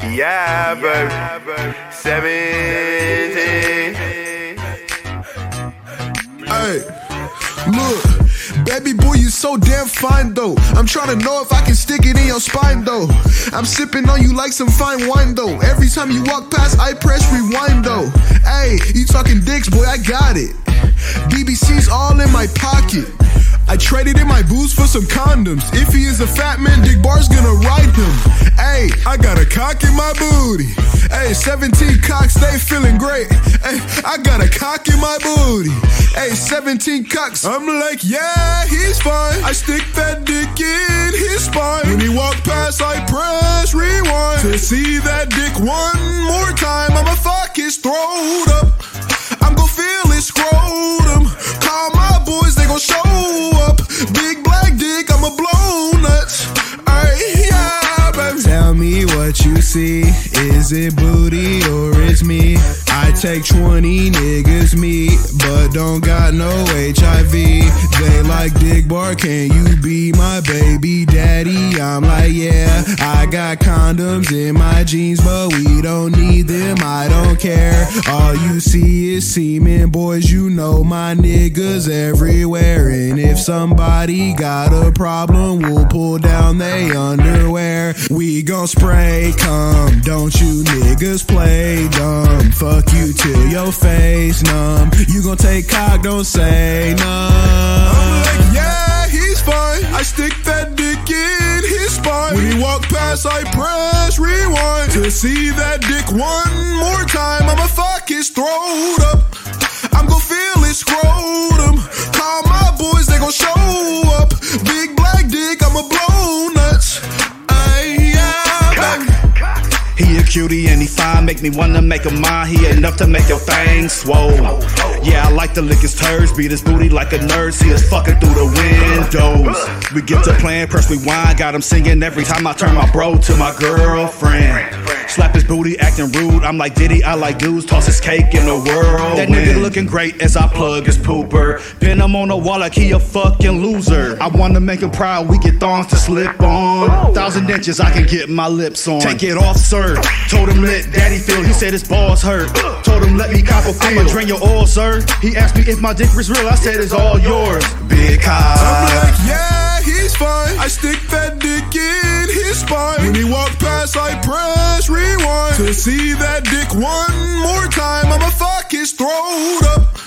Yeah, baby. 17. Hey, look, baby boy, you so damn fine though. I'm trying to know if I can stick it in your spine though. I'm sipping on you like some fine wine though. Every time you walk past, I press rewind though. Hey, you talking dicks, boy, I got it. BBC's all in my pocket. I traded in my booze for some condoms. If he is a fat man, Dick Bar's gonna ride him. Hey, I got a cock in my booty. Hey, 17 cocks, they feeling great. Hey, I got a cock in my booty. Hey, 17 cocks, I'm like, yeah, he's fine. I stick that dick in his spine. When he walk past, I press rewind. To see that dick one more time, I'ma fuck his throat see. Is it booty or it's me? I take 20 niggas meet, but don't got no HIV. They like Dick Bar, can you be my baby daddy? I'm like, yeah, I got condoms in my jeans, but we don't need them. I don't care. All you see is semen, boys. You know my niggas everywhere. And if somebody got a problem, we'll pull down they underwear. We gon' spray come, Don't you niggas play dumb? Fuck you till your face numb. You gon' take cock, don't say none. I'm like, yeah, he's fine. I stick that dick in his spine. When he walk past, I press rewind. To see that dick one more time, I'ma fuck his throat up. He a cutie and he fine, make me wanna make him mine. He enough to make your thing swole. Yeah, I like to lick his turds, beat his booty like a nerd. See us fucking through the windows. We get to playing, press rewind, got him singing every time I turn my bro to my girlfriend. Slap his booty, acting rude. I'm like Diddy, I like dudes, toss his cake in the world. That nigga looking great as I plug his pooper. Pin him on the wall like he a fucking loser. I wanna make him proud, we get thongs to slip on. Thousand inches, I can get my lips on. Take it off, sir. Told him let daddy feel, he said his balls hurt. Told him let me cop a feel. I'ma drain your oil, sir. He asked me if my dick was real, I said it's all yours. Big I'm like, yeah, see that dick one more time, I'ma fuck his throat up.